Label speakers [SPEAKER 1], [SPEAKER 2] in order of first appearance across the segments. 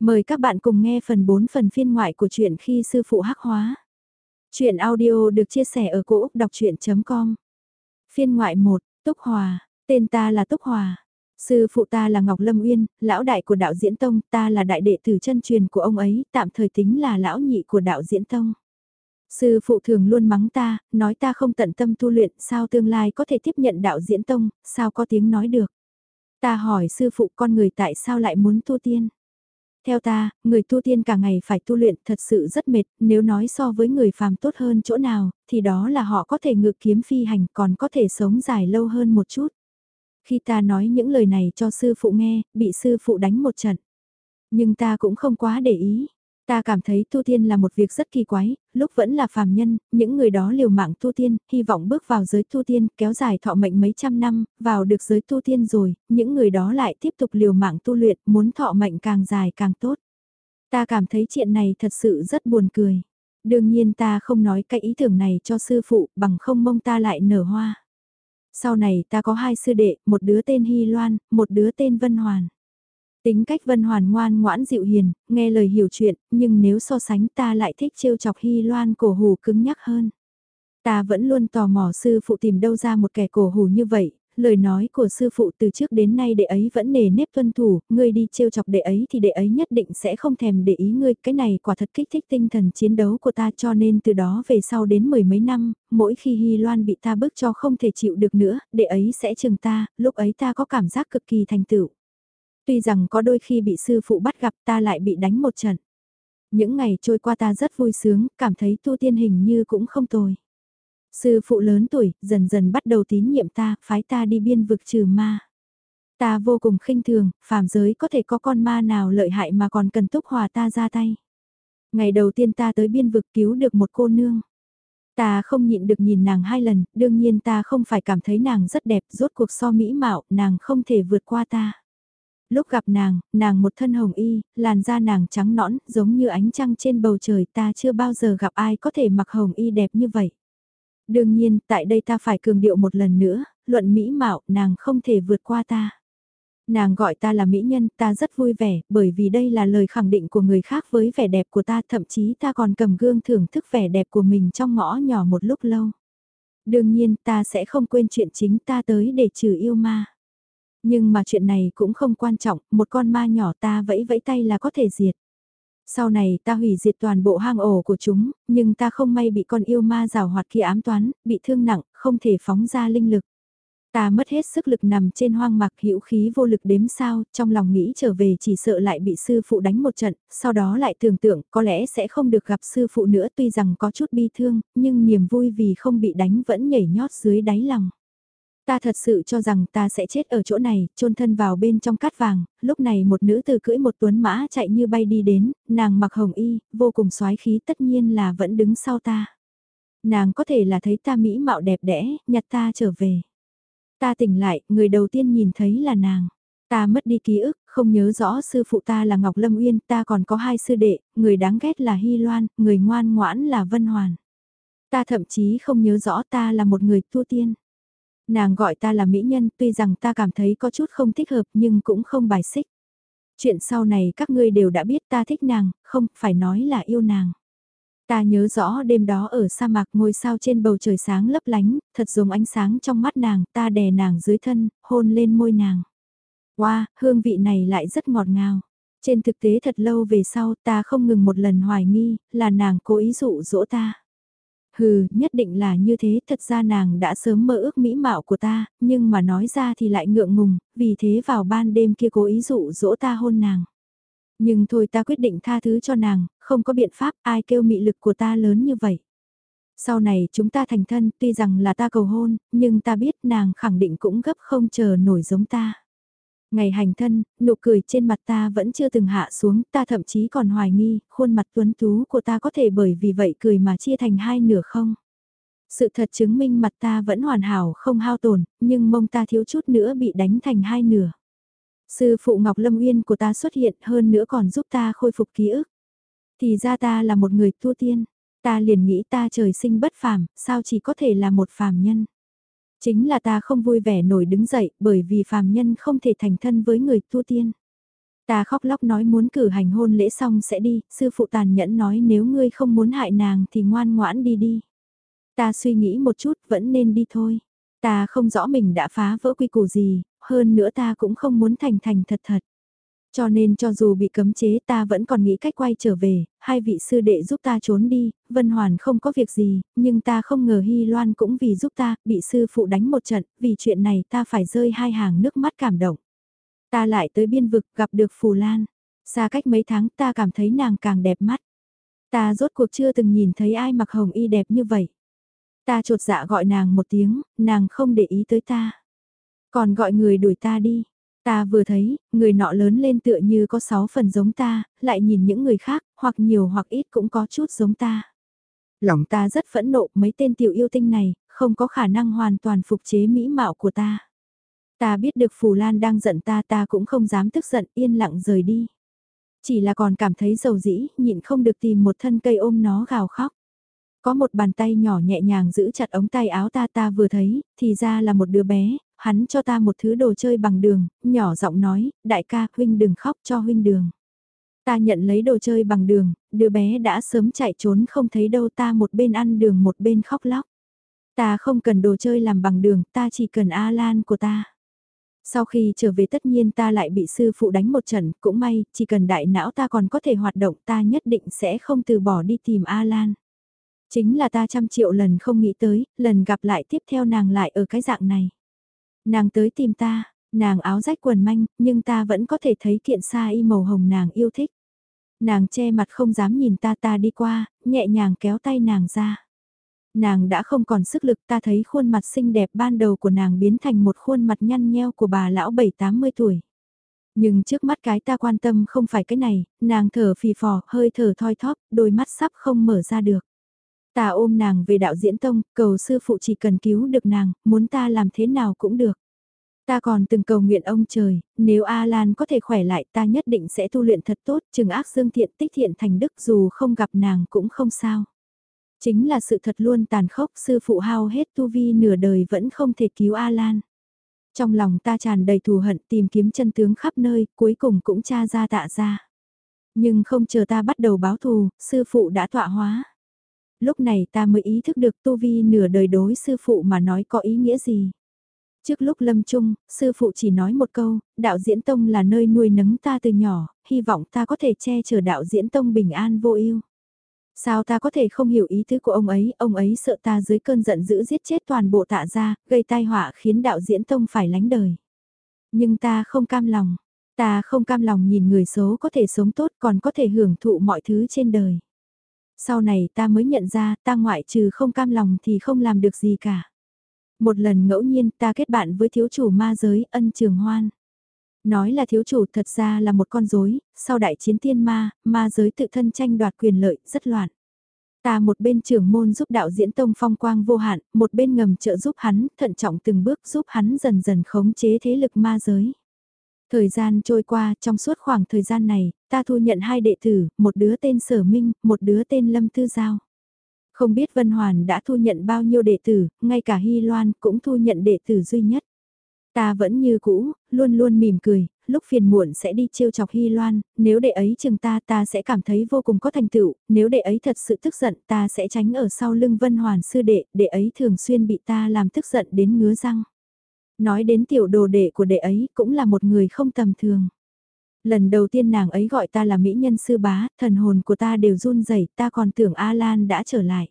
[SPEAKER 1] Mời các bạn cùng nghe phần 4 phần phiên ngoại của truyện khi sư phụ hắc hóa. Chuyện audio được chia sẻ ở cỗ đọc chuyện.com Phiên ngoại 1, Túc Hòa, tên ta là Túc Hòa. Sư phụ ta là Ngọc Lâm Uyên, lão đại của đạo diễn tông, ta là đại đệ tử chân truyền của ông ấy, tạm thời tính là lão nhị của đạo diễn tông. Sư phụ thường luôn mắng ta, nói ta không tận tâm tu luyện, sao tương lai có thể tiếp nhận đạo diễn tông, sao có tiếng nói được. Ta hỏi sư phụ con người tại sao lại muốn tu tiên. Theo ta, người tu tiên cả ngày phải tu luyện thật sự rất mệt, nếu nói so với người phàm tốt hơn chỗ nào, thì đó là họ có thể ngự kiếm phi hành còn có thể sống dài lâu hơn một chút. Khi ta nói những lời này cho sư phụ nghe, bị sư phụ đánh một trận. Nhưng ta cũng không quá để ý, Ta cảm thấy tu tiên là một việc rất kỳ quái, lúc vẫn là phàm nhân, những người đó liều mạng tu tiên, hy vọng bước vào giới tu tiên, kéo dài thọ mệnh mấy trăm năm, vào được giới tu tiên rồi, những người đó lại tiếp tục liều mạng tu luyện, muốn thọ mệnh càng dài càng tốt. Ta cảm thấy chuyện này thật sự rất buồn cười. Đương nhiên ta không nói cái ý tưởng này cho sư phụ, bằng không mong ta lại nở hoa. Sau này ta có hai sư đệ, một đứa tên Hy Loan, một đứa tên Vân Hoàn. Tính cách Vân Hoàn ngoan ngoãn dịu hiền, nghe lời hiểu chuyện, nhưng nếu so sánh ta lại thích trêu chọc Hy Loan cổ hủ cứng nhắc hơn. Ta vẫn luôn tò mò sư phụ tìm đâu ra một kẻ cổ hủ như vậy, lời nói của sư phụ từ trước đến nay đệ ấy vẫn nề nếp tuân thủ, ngươi đi trêu chọc đệ ấy thì đệ ấy nhất định sẽ không thèm để ý ngươi, cái này quả thật kích thích tinh thần chiến đấu của ta cho nên từ đó về sau đến mười mấy năm, mỗi khi Hy Loan bị ta bức cho không thể chịu được nữa, đệ ấy sẽ chừng ta, lúc ấy ta có cảm giác cực kỳ thành tựu. Tuy rằng có đôi khi bị sư phụ bắt gặp ta lại bị đánh một trận. Những ngày trôi qua ta rất vui sướng, cảm thấy tu tiên hình như cũng không tồi. Sư phụ lớn tuổi, dần dần bắt đầu tín nhiệm ta, phái ta đi biên vực trừ ma. Ta vô cùng khinh thường, phàm giới có thể có con ma nào lợi hại mà còn cần túc hòa ta ra tay. Ngày đầu tiên ta tới biên vực cứu được một cô nương. Ta không nhịn được nhìn nàng hai lần, đương nhiên ta không phải cảm thấy nàng rất đẹp, rốt cuộc so mỹ mạo, nàng không thể vượt qua ta lúc gặp nàng, nàng một thân hồng y, làn da nàng trắng nõn, giống như ánh trăng trên bầu trời ta chưa bao giờ gặp ai có thể mặc hồng y đẹp như vậy. Đương nhiên, tại đây ta phải cường điệu một lần nữa, luận mỹ mạo, nàng không thể vượt qua ta. Nàng gọi ta là mỹ nhân, ta rất vui vẻ, bởi vì đây là lời khẳng định của người khác với vẻ đẹp của ta, thậm chí ta còn cầm gương thưởng thức vẻ đẹp của mình trong ngõ nhỏ một lúc lâu. Đương nhiên, ta sẽ không quên chuyện chính ta tới để trừ yêu ma. Nhưng mà chuyện này cũng không quan trọng, một con ma nhỏ ta vẫy vẫy tay là có thể diệt. Sau này ta hủy diệt toàn bộ hang ổ của chúng, nhưng ta không may bị con yêu ma rào hoạt kia ám toán, bị thương nặng, không thể phóng ra linh lực. Ta mất hết sức lực nằm trên hoang mạc hữu khí vô lực đếm sao, trong lòng nghĩ trở về chỉ sợ lại bị sư phụ đánh một trận, sau đó lại tưởng tượng có lẽ sẽ không được gặp sư phụ nữa tuy rằng có chút bi thương, nhưng niềm vui vì không bị đánh vẫn nhảy nhót dưới đáy lòng. Ta thật sự cho rằng ta sẽ chết ở chỗ này, chôn thân vào bên trong cát vàng, lúc này một nữ từ cưỡi một tuấn mã chạy như bay đi đến, nàng mặc hồng y, vô cùng xoái khí tất nhiên là vẫn đứng sau ta. Nàng có thể là thấy ta mỹ mạo đẹp đẽ, nhặt ta trở về. Ta tỉnh lại, người đầu tiên nhìn thấy là nàng. Ta mất đi ký ức, không nhớ rõ sư phụ ta là Ngọc Lâm Uyên, ta còn có hai sư đệ, người đáng ghét là Hy Loan, người ngoan ngoãn là Vân Hoàn. Ta thậm chí không nhớ rõ ta là một người tu tiên. Nàng gọi ta là mỹ nhân tuy rằng ta cảm thấy có chút không thích hợp nhưng cũng không bài xích. Chuyện sau này các ngươi đều đã biết ta thích nàng, không phải nói là yêu nàng. Ta nhớ rõ đêm đó ở sa mạc ngôi sao trên bầu trời sáng lấp lánh, thật giống ánh sáng trong mắt nàng, ta đè nàng dưới thân, hôn lên môi nàng. Wow, hương vị này lại rất ngọt ngào. Trên thực tế thật lâu về sau ta không ngừng một lần hoài nghi, là nàng cố ý dụ dỗ ta. Hừ, nhất định là như thế, thật ra nàng đã sớm mơ ước mỹ mạo của ta, nhưng mà nói ra thì lại ngượng ngùng, vì thế vào ban đêm kia cố ý dụ dỗ ta hôn nàng. Nhưng thôi ta quyết định tha thứ cho nàng, không có biện pháp ai kêu mị lực của ta lớn như vậy. Sau này chúng ta thành thân, tuy rằng là ta cầu hôn, nhưng ta biết nàng khẳng định cũng gấp không chờ nổi giống ta. Ngày hành thân, nụ cười trên mặt ta vẫn chưa từng hạ xuống, ta thậm chí còn hoài nghi, khuôn mặt tuấn tú của ta có thể bởi vì vậy cười mà chia thành hai nửa không? Sự thật chứng minh mặt ta vẫn hoàn hảo không hao tổn, nhưng mông ta thiếu chút nữa bị đánh thành hai nửa. Sư phụ Ngọc Lâm Uyên của ta xuất hiện hơn nữa còn giúp ta khôi phục ký ức. Thì ra ta là một người tu tiên, ta liền nghĩ ta trời sinh bất phàm, sao chỉ có thể là một phàm nhân. Chính là ta không vui vẻ nổi đứng dậy bởi vì phàm nhân không thể thành thân với người tu tiên. Ta khóc lóc nói muốn cử hành hôn lễ xong sẽ đi, sư phụ tàn nhẫn nói nếu ngươi không muốn hại nàng thì ngoan ngoãn đi đi. Ta suy nghĩ một chút vẫn nên đi thôi. Ta không rõ mình đã phá vỡ quy củ gì, hơn nữa ta cũng không muốn thành thành thật thật. Cho nên cho dù bị cấm chế ta vẫn còn nghĩ cách quay trở về, hai vị sư đệ giúp ta trốn đi, Vân Hoàn không có việc gì, nhưng ta không ngờ Hy Loan cũng vì giúp ta, bị sư phụ đánh một trận, vì chuyện này ta phải rơi hai hàng nước mắt cảm động. Ta lại tới biên vực gặp được Phù Lan, xa cách mấy tháng ta cảm thấy nàng càng đẹp mắt. Ta rốt cuộc chưa từng nhìn thấy ai mặc hồng y đẹp như vậy. Ta trột dạ gọi nàng một tiếng, nàng không để ý tới ta. Còn gọi người đuổi ta đi. Ta vừa thấy, người nọ lớn lên tựa như có sáu phần giống ta, lại nhìn những người khác, hoặc nhiều hoặc ít cũng có chút giống ta. Lòng ta rất phẫn nộ mấy tên tiểu yêu tinh này, không có khả năng hoàn toàn phục chế mỹ mạo của ta. Ta biết được Phù Lan đang giận ta ta cũng không dám tức giận yên lặng rời đi. Chỉ là còn cảm thấy dầu dĩ, nhịn không được tìm một thân cây ôm nó gào khóc. Có một bàn tay nhỏ nhẹ nhàng giữ chặt ống tay áo ta ta vừa thấy, thì ra là một đứa bé, hắn cho ta một thứ đồ chơi bằng đường, nhỏ giọng nói, đại ca, huynh đừng khóc cho huynh đường. Ta nhận lấy đồ chơi bằng đường, đứa bé đã sớm chạy trốn không thấy đâu ta một bên ăn đường một bên khóc lóc. Ta không cần đồ chơi làm bằng đường, ta chỉ cần A-Lan của ta. Sau khi trở về tất nhiên ta lại bị sư phụ đánh một trận, cũng may, chỉ cần đại não ta còn có thể hoạt động ta nhất định sẽ không từ bỏ đi tìm A-Lan. Chính là ta trăm triệu lần không nghĩ tới, lần gặp lại tiếp theo nàng lại ở cái dạng này. Nàng tới tìm ta, nàng áo rách quần manh, nhưng ta vẫn có thể thấy kiện sa y màu hồng nàng yêu thích. Nàng che mặt không dám nhìn ta ta đi qua, nhẹ nhàng kéo tay nàng ra. Nàng đã không còn sức lực ta thấy khuôn mặt xinh đẹp ban đầu của nàng biến thành một khuôn mặt nhăn nheo của bà lão bảy tám mươi tuổi. Nhưng trước mắt cái ta quan tâm không phải cái này, nàng thở phì phò, hơi thở thoi thóp, đôi mắt sắp không mở ra được. Ta ôm nàng về đạo diễn tông, cầu sư phụ chỉ cần cứu được nàng, muốn ta làm thế nào cũng được. Ta còn từng cầu nguyện ông trời, nếu A Lan có thể khỏe lại ta nhất định sẽ tu luyện thật tốt, chừng ác dương thiện tích thiện thành đức dù không gặp nàng cũng không sao. Chính là sự thật luôn tàn khốc sư phụ hao hết tu vi nửa đời vẫn không thể cứu A Lan. Trong lòng ta tràn đầy thù hận tìm kiếm chân tướng khắp nơi, cuối cùng cũng tra ra tạ ra. Nhưng không chờ ta bắt đầu báo thù, sư phụ đã tọa hóa lúc này ta mới ý thức được tu vi nửa đời đối sư phụ mà nói có ý nghĩa gì. Trước lúc lâm chung, sư phụ chỉ nói một câu, đạo diễn tông là nơi nuôi nấng ta từ nhỏ, hy vọng ta có thể che chở đạo diễn tông bình an vô ưu. Sao ta có thể không hiểu ý tứ của ông ấy, ông ấy sợ ta dưới cơn giận dữ giết chết toàn bộ tạ gia, gây tai họa khiến đạo diễn tông phải lánh đời. Nhưng ta không cam lòng, ta không cam lòng nhìn người xấu có thể sống tốt còn có thể hưởng thụ mọi thứ trên đời. Sau này ta mới nhận ra ta ngoại trừ không cam lòng thì không làm được gì cả. Một lần ngẫu nhiên ta kết bạn với thiếu chủ ma giới ân trường hoan. Nói là thiếu chủ thật ra là một con rối, sau đại chiến tiên ma, ma giới tự thân tranh đoạt quyền lợi, rất loạn. Ta một bên trưởng môn giúp đạo diễn tông phong quang vô hạn, một bên ngầm trợ giúp hắn, thận trọng từng bước giúp hắn dần dần khống chế thế lực ma giới. Thời gian trôi qua, trong suốt khoảng thời gian này, ta thu nhận hai đệ tử, một đứa tên Sở Minh, một đứa tên Lâm Tư Giao. Không biết Vân Hoàn đã thu nhận bao nhiêu đệ tử, ngay cả Hy Loan cũng thu nhận đệ tử duy nhất. Ta vẫn như cũ, luôn luôn mỉm cười, lúc phiền muộn sẽ đi trêu chọc Hy Loan, nếu đệ ấy chừng ta ta sẽ cảm thấy vô cùng có thành tựu, nếu đệ ấy thật sự tức giận ta sẽ tránh ở sau lưng Vân Hoàn sư đệ, đệ ấy thường xuyên bị ta làm tức giận đến ngứa răng. Nói đến tiểu đồ đệ của đệ ấy cũng là một người không tầm thường. Lần đầu tiên nàng ấy gọi ta là mỹ nhân sư bá, thần hồn của ta đều run rẩy, ta còn tưởng A-Lan đã trở lại.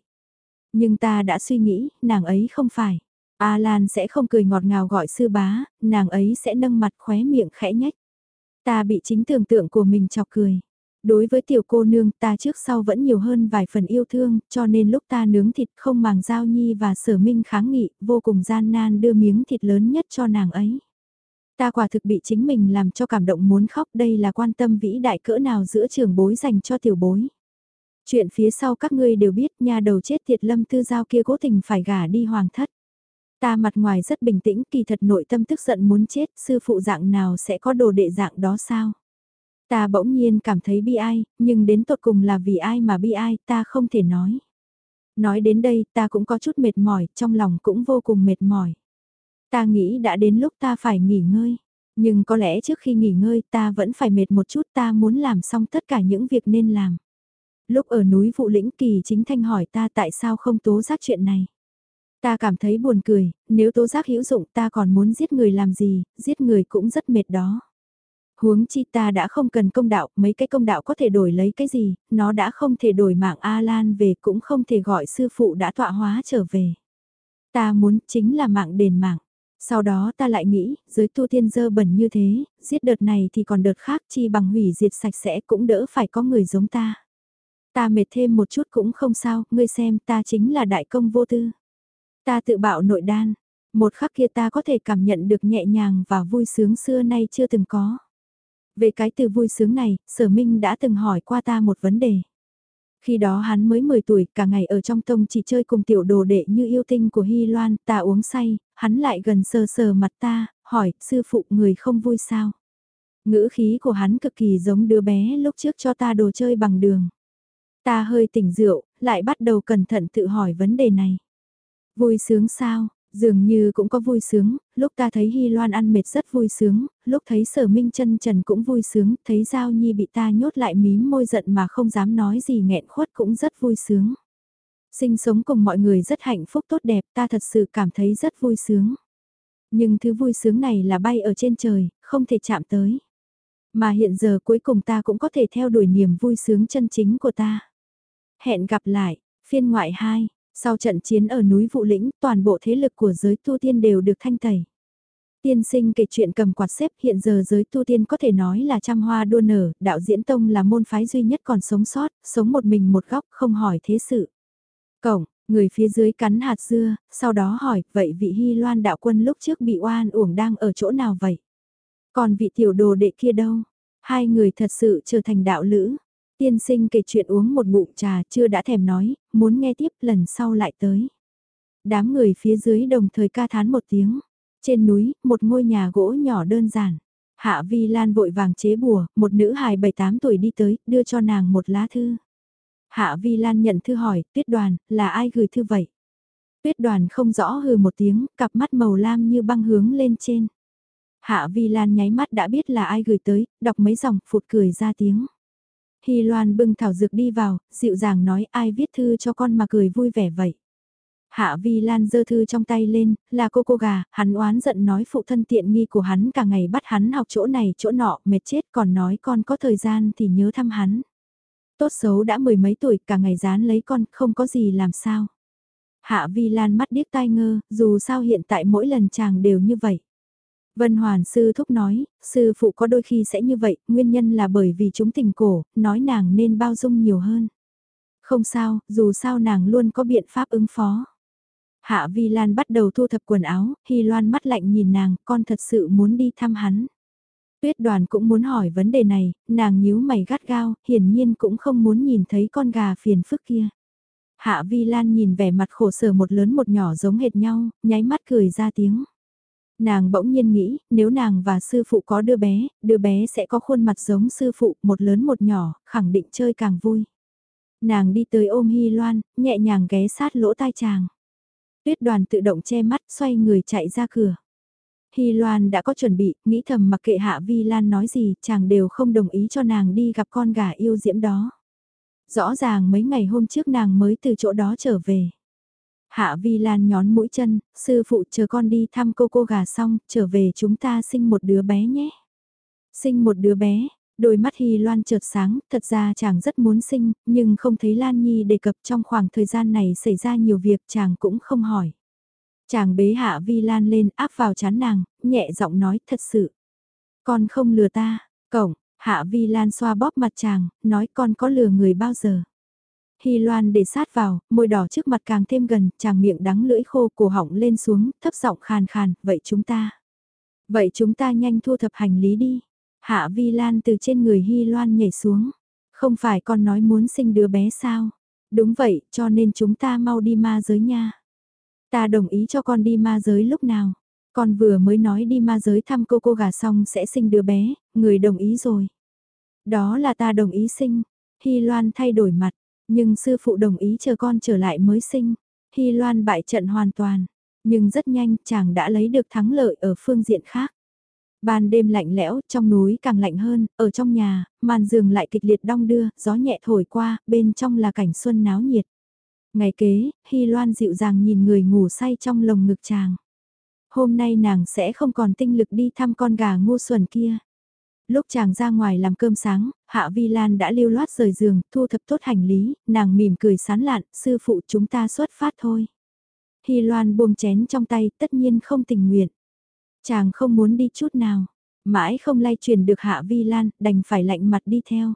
[SPEAKER 1] Nhưng ta đã suy nghĩ, nàng ấy không phải. A-Lan sẽ không cười ngọt ngào gọi sư bá, nàng ấy sẽ nâng mặt khóe miệng khẽ nhách. Ta bị chính tưởng tượng của mình chọc cười. Đối với tiểu cô nương ta trước sau vẫn nhiều hơn vài phần yêu thương, cho nên lúc ta nướng thịt không màng giao nhi và sở minh kháng nghị, vô cùng gian nan đưa miếng thịt lớn nhất cho nàng ấy. Ta quả thực bị chính mình làm cho cảm động muốn khóc đây là quan tâm vĩ đại cỡ nào giữa trường bối dành cho tiểu bối. Chuyện phía sau các ngươi đều biết nhà đầu chết tiệt lâm tư giao kia cố tình phải gả đi hoàng thất. Ta mặt ngoài rất bình tĩnh kỳ thật nội tâm tức giận muốn chết sư phụ dạng nào sẽ có đồ đệ dạng đó sao? Ta bỗng nhiên cảm thấy bi ai, nhưng đến tột cùng là vì ai mà bi ai ta không thể nói. Nói đến đây ta cũng có chút mệt mỏi, trong lòng cũng vô cùng mệt mỏi. Ta nghĩ đã đến lúc ta phải nghỉ ngơi. Nhưng có lẽ trước khi nghỉ ngơi ta vẫn phải mệt một chút ta muốn làm xong tất cả những việc nên làm. Lúc ở núi Vụ Lĩnh Kỳ chính thanh hỏi ta tại sao không tố giác chuyện này. Ta cảm thấy buồn cười, nếu tố giác hữu dụng ta còn muốn giết người làm gì, giết người cũng rất mệt đó. Huống chi ta đã không cần công đạo, mấy cái công đạo có thể đổi lấy cái gì, nó đã không thể đổi mạng A-Lan về cũng không thể gọi sư phụ đã tọa hóa trở về. Ta muốn chính là mạng đền mạng. Sau đó ta lại nghĩ, giới tu tiên dơ bẩn như thế, giết đợt này thì còn đợt khác chi bằng hủy diệt sạch sẽ cũng đỡ phải có người giống ta. Ta mệt thêm một chút cũng không sao, ngươi xem ta chính là đại công vô tư. Ta tự bạo nội đan, một khắc kia ta có thể cảm nhận được nhẹ nhàng và vui sướng xưa nay chưa từng có. Về cái từ vui sướng này, sở minh đã từng hỏi qua ta một vấn đề. Khi đó hắn mới 10 tuổi, cả ngày ở trong tông chỉ chơi cùng tiểu đồ đệ như yêu tinh của Hy Loan, ta uống say, hắn lại gần sờ sờ mặt ta, hỏi, sư phụ người không vui sao? Ngữ khí của hắn cực kỳ giống đứa bé lúc trước cho ta đồ chơi bằng đường. Ta hơi tỉnh rượu, lại bắt đầu cẩn thận tự hỏi vấn đề này. Vui sướng sao? Dường như cũng có vui sướng, lúc ta thấy Hy Loan ăn mệt rất vui sướng, lúc thấy sở minh chân trần cũng vui sướng, thấy Giao Nhi bị ta nhốt lại mím môi giận mà không dám nói gì nghẹn khuất cũng rất vui sướng. Sinh sống cùng mọi người rất hạnh phúc tốt đẹp ta thật sự cảm thấy rất vui sướng. Nhưng thứ vui sướng này là bay ở trên trời, không thể chạm tới. Mà hiện giờ cuối cùng ta cũng có thể theo đuổi niềm vui sướng chân chính của ta. Hẹn gặp lại, phiên ngoại 2, sau trận chiến ở núi Vũ Lĩnh, toàn bộ thế lực của giới tu tiên đều được thanh tẩy. Tiên sinh kể chuyện cầm quạt xếp hiện giờ giới tu tiên có thể nói là trăm hoa đua nở, đạo diễn tông là môn phái duy nhất còn sống sót, sống một mình một góc không hỏi thế sự. Cổng, người phía dưới cắn hạt dưa, sau đó hỏi, vậy vị hy loan đạo quân lúc trước bị oan uổng đang ở chỗ nào vậy? Còn vị tiểu đồ đệ kia đâu? Hai người thật sự trở thành đạo lữ. Tiên sinh kể chuyện uống một bụng trà chưa đã thèm nói, muốn nghe tiếp lần sau lại tới. Đám người phía dưới đồng thời ca thán một tiếng. Trên núi, một ngôi nhà gỗ nhỏ đơn giản. Hạ Vi Lan vội vàng chế bùa, một nữ hài 7-8 tuổi đi tới, đưa cho nàng một lá thư. Hạ Vi Lan nhận thư hỏi, tuyết đoàn, là ai gửi thư vậy? Tuyết đoàn không rõ hừ một tiếng, cặp mắt màu lam như băng hướng lên trên. Hạ Vi Lan nháy mắt đã biết là ai gửi tới, đọc mấy dòng, phụt cười ra tiếng. Hy Loan bưng thảo dược đi vào, dịu dàng nói ai viết thư cho con mà cười vui vẻ vậy. Hạ Vi Lan giơ thư trong tay lên, là cô cô gà, hắn oán giận nói phụ thân tiện nghi của hắn cả ngày bắt hắn học chỗ này chỗ nọ, mệt chết còn nói con có thời gian thì nhớ thăm hắn. Tốt xấu đã mười mấy tuổi cả ngày dán lấy con, không có gì làm sao. Hạ Vi Lan mắt điếc tai ngơ, dù sao hiện tại mỗi lần chàng đều như vậy. Vân Hoàn sư thúc nói, sư phụ có đôi khi sẽ như vậy, nguyên nhân là bởi vì chúng tình cổ, nói nàng nên bao dung nhiều hơn. Không sao, dù sao nàng luôn có biện pháp ứng phó. Hạ Vi Lan bắt đầu thu thập quần áo, Hy Loan mắt lạnh nhìn nàng, con thật sự muốn đi thăm hắn. Tuyết đoàn cũng muốn hỏi vấn đề này, nàng nhíu mày gắt gao, hiển nhiên cũng không muốn nhìn thấy con gà phiền phức kia. Hạ Vi Lan nhìn vẻ mặt khổ sở một lớn một nhỏ giống hệt nhau, nháy mắt cười ra tiếng. Nàng bỗng nhiên nghĩ, nếu nàng và sư phụ có đứa bé, đứa bé sẽ có khuôn mặt giống sư phụ, một lớn một nhỏ, khẳng định chơi càng vui. Nàng đi tới ôm Hy Loan, nhẹ nhàng ghé sát lỗ tai chàng. Tuyết đoàn tự động che mắt, xoay người chạy ra cửa. Hy Loan đã có chuẩn bị, nghĩ thầm mặc kệ Hạ Vi Lan nói gì, chàng đều không đồng ý cho nàng đi gặp con gà yêu diễm đó. Rõ ràng mấy ngày hôm trước nàng mới từ chỗ đó trở về. Hạ Vi Lan nhón mũi chân, sư phụ chờ con đi thăm cô cô gà xong, trở về chúng ta sinh một đứa bé nhé. Sinh một đứa bé, đôi mắt Hy Loan chợt sáng, thật ra chàng rất muốn sinh, nhưng không thấy Lan Nhi đề cập trong khoảng thời gian này xảy ra nhiều việc chàng cũng không hỏi. Chàng bế Hạ Vi Lan lên áp vào chán nàng, nhẹ giọng nói thật sự. Con không lừa ta, cổng, Hạ Vi Lan xoa bóp mặt chàng, nói con có lừa người bao giờ. Hy Loan để sát vào, môi đỏ trước mặt càng thêm gần, chàng miệng đắng lưỡi khô cổ họng lên xuống, thấp giọng khàn khàn, vậy chúng ta. Vậy chúng ta nhanh thu thập hành lý đi. Hạ Vi Lan từ trên người Hy Loan nhảy xuống. Không phải con nói muốn sinh đứa bé sao? Đúng vậy, cho nên chúng ta mau đi ma giới nha. Ta đồng ý cho con đi ma giới lúc nào? Con vừa mới nói đi ma giới thăm cô cô gà xong sẽ sinh đứa bé, người đồng ý rồi. Đó là ta đồng ý sinh. Hy Loan thay đổi mặt, nhưng sư phụ đồng ý chờ con trở lại mới sinh. Hy Loan bại trận hoàn toàn, nhưng rất nhanh chàng đã lấy được thắng lợi ở phương diện khác. Ban đêm lạnh lẽo, trong núi càng lạnh hơn, ở trong nhà, màn giường lại kịch liệt đong đưa, gió nhẹ thổi qua, bên trong là cảnh xuân náo nhiệt. Ngày kế, Hy Loan dịu dàng nhìn người ngủ say trong lồng ngực chàng. Hôm nay nàng sẽ không còn tinh lực đi thăm con gà ngu xuẩn kia. Lúc chàng ra ngoài làm cơm sáng, Hạ Vi Lan đã lưu loát rời giường, thu thập tốt hành lý, nàng mỉm cười sán lạn, sư phụ chúng ta xuất phát thôi. Hy Loan buông chén trong tay, tất nhiên không tình nguyện. Chàng không muốn đi chút nào, mãi không lay truyền được Hạ Vi Lan, đành phải lạnh mặt đi theo.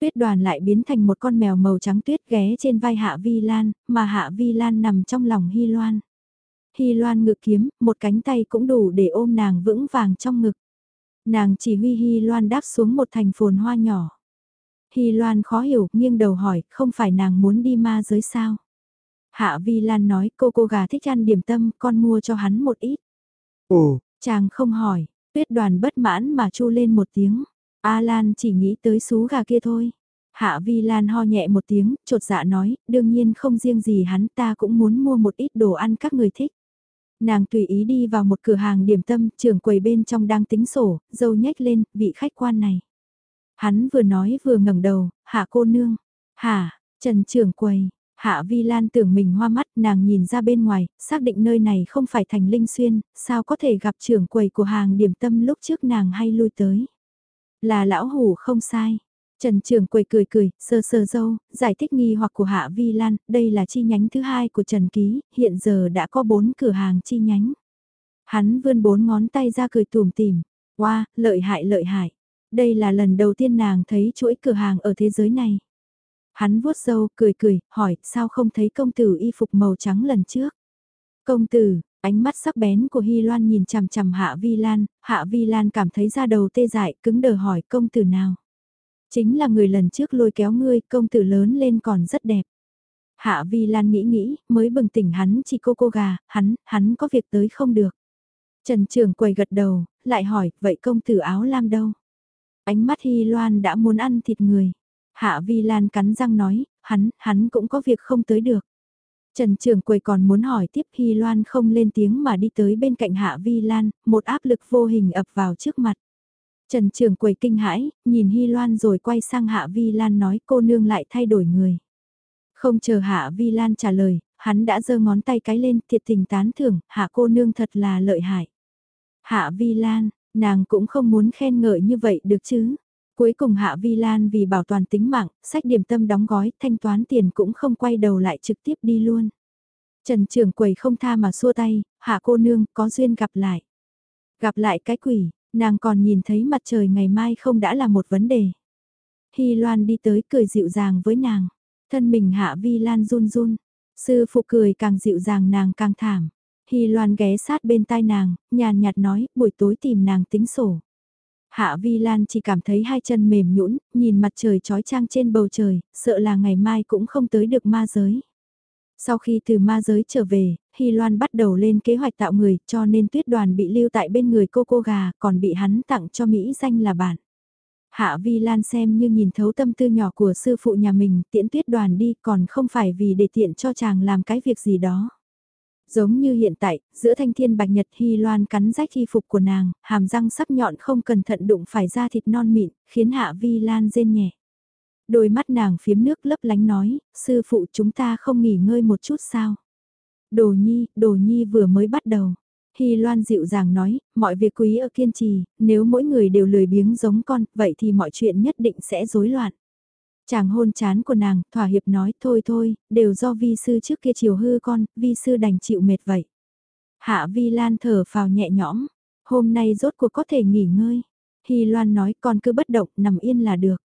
[SPEAKER 1] Tuyết đoàn lại biến thành một con mèo màu trắng tuyết ghé trên vai Hạ Vi Lan, mà Hạ Vi Lan nằm trong lòng Hy Loan. Hy Loan ngự kiếm, một cánh tay cũng đủ để ôm nàng vững vàng trong ngực. Nàng chỉ huy Hy Loan đáp xuống một thành phồn hoa nhỏ. Hy Loan khó hiểu, nghiêng đầu hỏi, không phải nàng muốn đi ma giới sao? Hạ Vi Lan nói, cô cô gà thích ăn điểm tâm, con mua cho hắn một ít. Ồ, chàng không hỏi, tuyết đoàn bất mãn mà chu lên một tiếng. A Lan chỉ nghĩ tới sú gà kia thôi. Hạ Vi Lan ho nhẹ một tiếng, trột dạ nói, đương nhiên không riêng gì hắn ta cũng muốn mua một ít đồ ăn các người thích. Nàng tùy ý đi vào một cửa hàng điểm tâm, trưởng quầy bên trong đang tính sổ, dâu nhếch lên, vị khách quan này. Hắn vừa nói vừa ngẩng đầu, hạ cô nương, hả, trần trưởng quầy, hạ vi lan tưởng mình hoa mắt, nàng nhìn ra bên ngoài, xác định nơi này không phải thành linh xuyên, sao có thể gặp trưởng quầy của hàng điểm tâm lúc trước nàng hay lui tới. Là lão hủ không sai, Trần Trường Quầy cười cười, sơ sơ dâu, giải thích nghi hoặc của Hạ Vi Lan, đây là chi nhánh thứ hai của Trần Ký, hiện giờ đã có bốn cửa hàng chi nhánh. Hắn vươn bốn ngón tay ra cười tùm tìm, wow, lợi hại lợi hại. Đây là lần đầu tiên nàng thấy chuỗi cửa hàng ở thế giới này. Hắn vuốt dâu, cười cười, hỏi, sao không thấy công tử y phục màu trắng lần trước? Công tử, ánh mắt sắc bén của Hy Loan nhìn chằm chằm Hạ Vi Lan, Hạ Vi Lan cảm thấy da đầu tê dại, cứng đờ hỏi công tử nào? Chính là người lần trước lôi kéo ngươi, công tử lớn lên còn rất đẹp. Hạ Vi Lan nghĩ nghĩ, mới bừng tỉnh hắn chỉ cô cô gà, hắn, hắn có việc tới không được. Trần Trường quầy gật đầu, lại hỏi, vậy công tử áo lam đâu? Ánh mắt Hy Loan đã muốn ăn thịt người. Hạ Vi Lan cắn răng nói, hắn, hắn cũng có việc không tới được. Trần Trường Quầy còn muốn hỏi tiếp Hy Loan không lên tiếng mà đi tới bên cạnh Hạ Vi Lan, một áp lực vô hình ập vào trước mặt. Trần Trường Quầy kinh hãi, nhìn Hy Loan rồi quay sang Hạ Vi Lan nói cô nương lại thay đổi người. Không chờ Hạ Vi Lan trả lời, hắn đã giơ ngón tay cái lên thiệt tình tán thưởng, Hạ cô nương thật là lợi hại. Hạ Vi Lan, nàng cũng không muốn khen ngợi như vậy được chứ. Cuối cùng Hạ Vi Lan vì bảo toàn tính mạng, sách điểm tâm đóng gói, thanh toán tiền cũng không quay đầu lại trực tiếp đi luôn. Trần Trường Quầy không tha mà xua tay, Hạ cô nương có duyên gặp lại. Gặp lại cái quỷ, Nàng còn nhìn thấy mặt trời ngày mai không đã là một vấn đề. Hy Loan đi tới cười dịu dàng với nàng. Thân mình Hạ Vi Lan run run. Sư phụ cười càng dịu dàng nàng càng thảm. Hy Loan ghé sát bên tai nàng, nhàn nhạt nói, buổi tối tìm nàng tính sổ. Hạ Vi Lan chỉ cảm thấy hai chân mềm nhũn, nhìn mặt trời trói trang trên bầu trời, sợ là ngày mai cũng không tới được ma giới. Sau khi từ ma giới trở về, Hy Loan bắt đầu lên kế hoạch tạo người cho nên tuyết đoàn bị lưu tại bên người cô cô gà còn bị hắn tặng cho Mỹ danh là bạn. Hạ Vi Lan xem như nhìn thấu tâm tư nhỏ của sư phụ nhà mình tiễn tuyết đoàn đi còn không phải vì để tiện cho chàng làm cái việc gì đó. Giống như hiện tại, giữa thanh thiên bạch nhật Hy Loan cắn rách y phục của nàng, hàm răng sắc nhọn không cẩn thận đụng phải da thịt non mịn, khiến Hạ Vi Lan rên nhẹ. Đôi mắt nàng phiếm nước lấp lánh nói, sư phụ chúng ta không nghỉ ngơi một chút sao. Đồ nhi, đồ nhi vừa mới bắt đầu. Hy Loan dịu dàng nói, mọi việc quý ở kiên trì, nếu mỗi người đều lười biếng giống con, vậy thì mọi chuyện nhất định sẽ rối loạn. Chàng hôn chán của nàng, thỏa hiệp nói, thôi thôi, đều do vi sư trước kia chiều hư con, vi sư đành chịu mệt vậy. Hạ vi lan thở phào nhẹ nhõm, hôm nay rốt cuộc có thể nghỉ ngơi. Hy Loan nói con cứ bất động, nằm yên là được.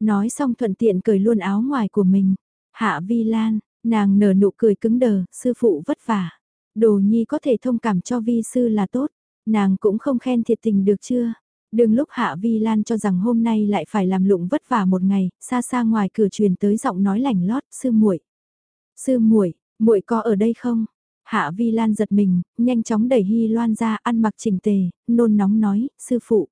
[SPEAKER 1] Nói xong thuận tiện cởi luôn áo ngoài của mình. Hạ vi lan, nàng nở nụ cười cứng đờ, sư phụ vất vả. Đồ nhi có thể thông cảm cho vi sư là tốt. Nàng cũng không khen thiệt tình được chưa? Đừng lúc Hạ Vi Lan cho rằng hôm nay lại phải làm lụng vất vả một ngày, xa xa ngoài cửa truyền tới giọng nói lành lót, sư muội. Sư muội, muội có ở đây không? Hạ Vi Lan giật mình, nhanh chóng đẩy Hy Loan ra ăn mặc chỉnh tề, nôn nóng nói, sư phụ.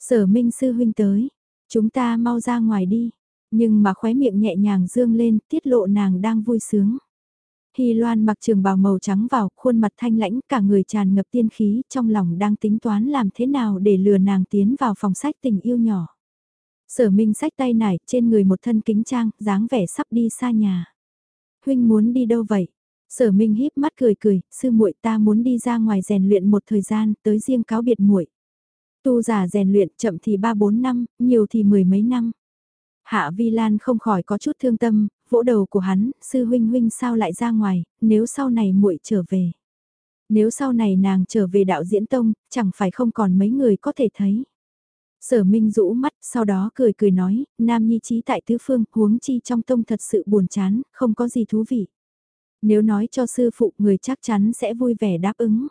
[SPEAKER 1] Sở Minh sư huynh tới, Chúng ta mau ra ngoài đi. Nhưng mà khóe miệng nhẹ nhàng dương lên, tiết lộ nàng đang vui sướng. Hy Loan mặc trường bào màu trắng vào, khuôn mặt thanh lãnh, cả người tràn ngập tiên khí, trong lòng đang tính toán làm thế nào để lừa nàng tiến vào phòng sách tình yêu nhỏ. Sở Minh sách tay nải, trên người một thân kính trang, dáng vẻ sắp đi xa nhà. Huynh muốn đi đâu vậy? Sở Minh híp mắt cười cười, sư muội ta muốn đi ra ngoài rèn luyện một thời gian, tới riêng cáo biệt muội. Tu giả rèn luyện chậm thì 3-4 năm, nhiều thì mười mấy năm. Hạ Vi Lan không khỏi có chút thương tâm, vỗ đầu của hắn, sư huynh huynh sao lại ra ngoài, nếu sau này muội trở về. Nếu sau này nàng trở về đạo diễn tông, chẳng phải không còn mấy người có thể thấy. Sở Minh rũ mắt, sau đó cười cười nói, nam nhi trí tại tứ phương, huống chi trong tông thật sự buồn chán, không có gì thú vị. Nếu nói cho sư phụ người chắc chắn sẽ vui vẻ đáp ứng.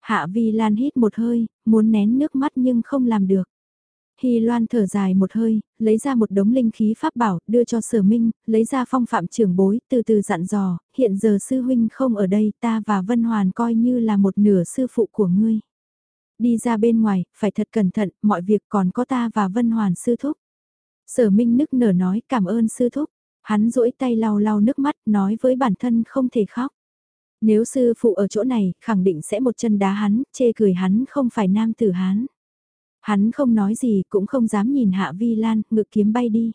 [SPEAKER 1] Hạ Vi Lan hít một hơi, muốn nén nước mắt nhưng không làm được. Hy Loan thở dài một hơi, lấy ra một đống linh khí pháp bảo, đưa cho sở minh, lấy ra phong phạm trưởng bối, từ từ dặn dò, hiện giờ sư huynh không ở đây, ta và Vân Hoàn coi như là một nửa sư phụ của ngươi. Đi ra bên ngoài, phải thật cẩn thận, mọi việc còn có ta và Vân Hoàn sư thúc. Sở minh nức nở nói cảm ơn sư thúc, hắn duỗi tay lau lau nước mắt, nói với bản thân không thể khóc. Nếu sư phụ ở chỗ này, khẳng định sẽ một chân đá hắn, chê cười hắn không phải nam tử hắn. Hắn không nói gì, cũng không dám nhìn Hạ Vi Lan, ngự kiếm bay đi.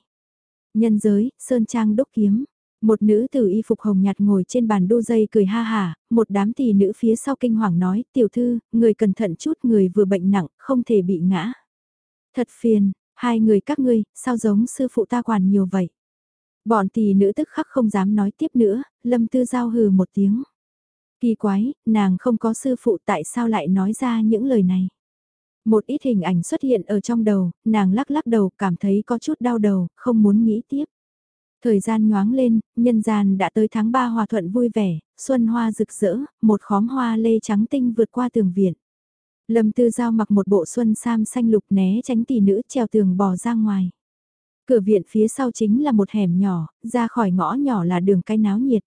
[SPEAKER 1] Nhân giới, Sơn Trang đúc kiếm. Một nữ tử y phục hồng nhạt ngồi trên bàn đu dây cười ha hả, một đám tỷ nữ phía sau kinh hoàng nói, tiểu thư, người cẩn thận chút người vừa bệnh nặng, không thể bị ngã. Thật phiền, hai người các ngươi, sao giống sư phụ ta quản nhiều vậy? Bọn tỷ nữ tức khắc không dám nói tiếp nữa, lâm tư giao hừ một tiếng. Kỳ quái, nàng không có sư phụ tại sao lại nói ra những lời này? Một ít hình ảnh xuất hiện ở trong đầu, nàng lắc lắc đầu cảm thấy có chút đau đầu, không muốn nghĩ tiếp. Thời gian nhoáng lên, nhân gian đã tới tháng 3 hòa thuận vui vẻ, xuân hoa rực rỡ, một khóm hoa lê trắng tinh vượt qua tường viện. Lâm Tư Giao mặc một bộ xuân sam xanh lục né tránh tỷ nữ treo tường bò ra ngoài. Cửa viện phía sau chính là một hẻm nhỏ, ra khỏi ngõ nhỏ là đường cái náo nhiệt.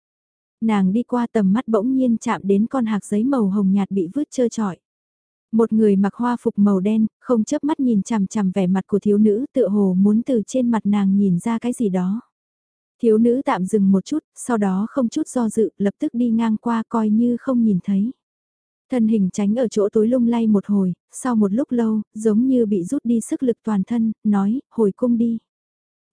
[SPEAKER 1] Nàng đi qua tầm mắt bỗng nhiên chạm đến con hạc giấy màu hồng nhạt bị vứt trơ trọi. Một người mặc hoa phục màu đen, không chớp mắt nhìn chằm chằm vẻ mặt của thiếu nữ tựa hồ muốn từ trên mặt nàng nhìn ra cái gì đó. Thiếu nữ tạm dừng một chút, sau đó không chút do dự, lập tức đi ngang qua coi như không nhìn thấy. Thân hình tránh ở chỗ tối lung lay một hồi, sau một lúc lâu, giống như bị rút đi sức lực toàn thân, nói, hồi cung đi.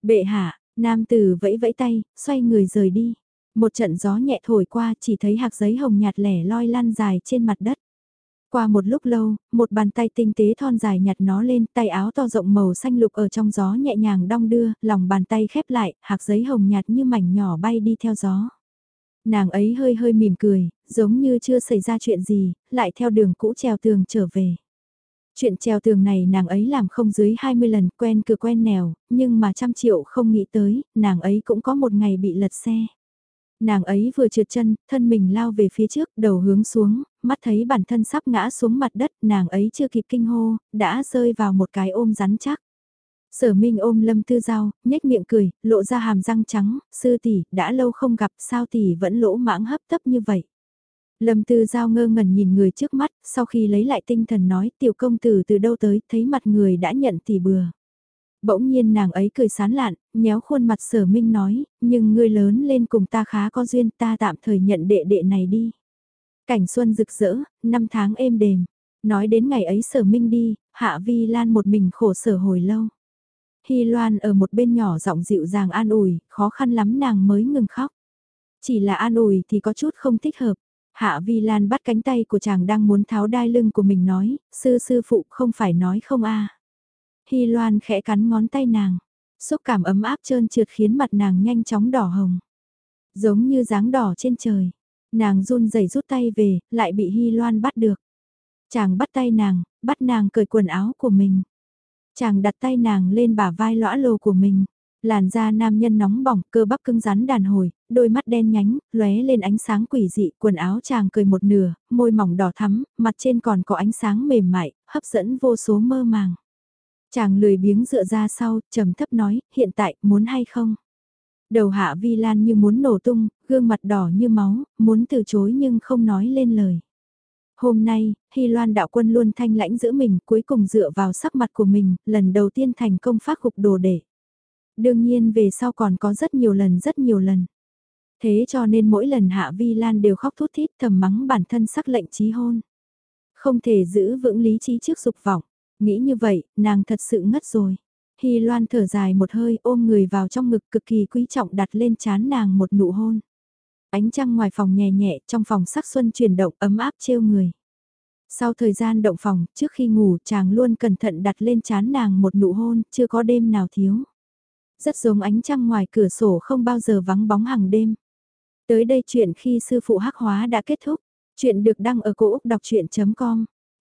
[SPEAKER 1] Bệ hạ, nam tử vẫy vẫy tay, xoay người rời đi. Một trận gió nhẹ thổi qua chỉ thấy hạt giấy hồng nhạt lẻ loi lan dài trên mặt đất. Qua một lúc lâu, một bàn tay tinh tế thon dài nhặt nó lên, tay áo to rộng màu xanh lục ở trong gió nhẹ nhàng đong đưa, lòng bàn tay khép lại, hạt giấy hồng nhạt như mảnh nhỏ bay đi theo gió. Nàng ấy hơi hơi mỉm cười, giống như chưa xảy ra chuyện gì, lại theo đường cũ treo tường trở về. Chuyện treo tường này nàng ấy làm không dưới 20 lần quen cửa quen nèo, nhưng mà trăm triệu không nghĩ tới, nàng ấy cũng có một ngày bị lật xe. Nàng ấy vừa trượt chân, thân mình lao về phía trước, đầu hướng xuống, mắt thấy bản thân sắp ngã xuống mặt đất, nàng ấy chưa kịp kinh hô, đã rơi vào một cái ôm rắn chắc. Sở Minh ôm Lâm Tư Giao, nhếch miệng cười, lộ ra hàm răng trắng, sư tỷ, đã lâu không gặp, sao tỷ vẫn lỗ mãng hấp tấp như vậy. Lâm Tư Giao ngơ ngẩn nhìn người trước mắt, sau khi lấy lại tinh thần nói tiểu công tử từ đâu tới, thấy mặt người đã nhận tỷ bừa. Bỗng nhiên nàng ấy cười sán lạn, nhéo khuôn mặt sở minh nói, nhưng ngươi lớn lên cùng ta khá có duyên ta tạm thời nhận đệ đệ này đi. Cảnh xuân rực rỡ, năm tháng êm đềm. Nói đến ngày ấy sở minh đi, hạ vi lan một mình khổ sở hồi lâu. Hy Loan ở một bên nhỏ giọng dịu dàng an ủi, khó khăn lắm nàng mới ngừng khóc. Chỉ là an ủi thì có chút không thích hợp. Hạ Vi Lan bắt cánh tay của chàng đang muốn tháo đai lưng của mình nói, sư sư phụ không phải nói không a Hy Loan khẽ cắn ngón tay nàng, xúc cảm ấm áp trơn trượt khiến mặt nàng nhanh chóng đỏ hồng. Giống như dáng đỏ trên trời, nàng run rẩy rút tay về, lại bị Hy Loan bắt được. Chàng bắt tay nàng, bắt nàng cởi quần áo của mình. Chàng đặt tay nàng lên bả vai lõa lồ của mình. Làn da nam nhân nóng bỏng, cơ bắp cứng rắn đàn hồi, đôi mắt đen nhánh, lóe lên ánh sáng quỷ dị, quần áo chàng cười một nửa, môi mỏng đỏ thắm, mặt trên còn có ánh sáng mềm mại, hấp dẫn vô số mơ màng. Chàng lười biếng dựa ra sau, trầm thấp nói, hiện tại, muốn hay không? Đầu hạ vi lan như muốn nổ tung, gương mặt đỏ như máu, muốn từ chối nhưng không nói lên lời. Hôm nay, Hy Loan đạo quân luôn thanh lãnh giữ mình, cuối cùng dựa vào sắc mặt của mình, lần đầu tiên thành công phát gục đồ để. Đương nhiên về sau còn có rất nhiều lần rất nhiều lần. Thế cho nên mỗi lần Hạ Vi Lan đều khóc thút thít thầm mắng bản thân sắc lệnh trí hôn. Không thể giữ vững lý trí trước dục vọng. Nghĩ như vậy, nàng thật sự ngất rồi. Hy Loan thở dài một hơi ôm người vào trong ngực cực kỳ quý trọng đặt lên chán nàng một nụ hôn. Ánh trăng ngoài phòng nhẹ nhẹ trong phòng sắc xuân chuyển động ấm áp trêu người. Sau thời gian động phòng, trước khi ngủ chàng luôn cẩn thận đặt lên chán nàng một nụ hôn, chưa có đêm nào thiếu. Rất giống ánh trăng ngoài cửa sổ không bao giờ vắng bóng hàng đêm. Tới đây chuyện khi sư phụ hắc hóa đã kết thúc. Chuyện được đăng ở cổ Úc đọc chuyện.com.